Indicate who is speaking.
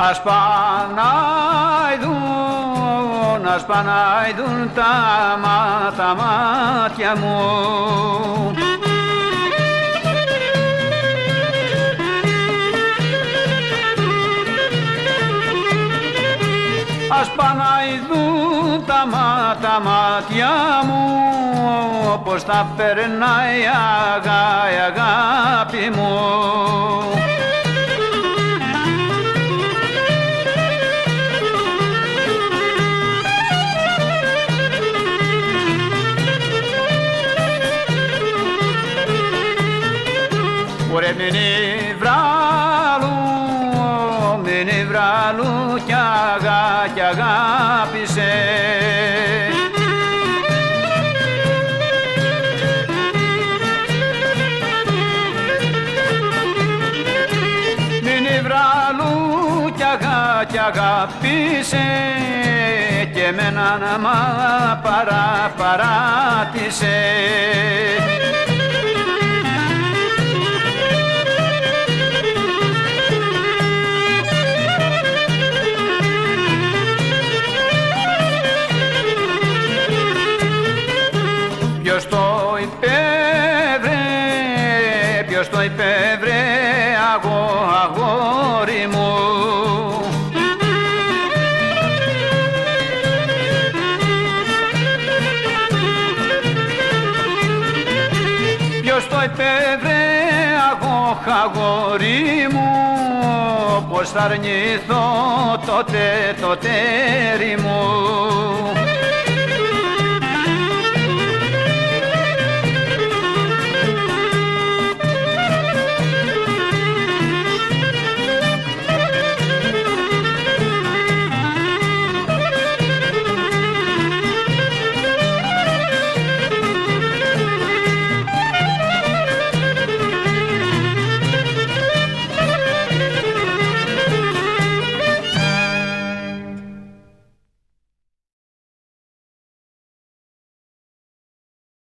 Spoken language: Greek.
Speaker 1: Ας παναειδούν, ας παναειδούν τα, μα, τα μάτια μου. Ας παναειδούν τα, μα, τα μάτια μου πως τα περνάει αγά, η αγάπη Ωρε μείνει βράλου, μείνει βράλου κι αγά, κι αγάπησε. Μείνει βράλου κι αγά, κι αγάπησε και εμένα να μ' παρά, παράτησε ποιος το υπέβρε αγώ, αγόρι μου. Ποιος το υπέβρε αγώ, αγόρι μου. Πως θα αρνηθώ τότε το τέρι μου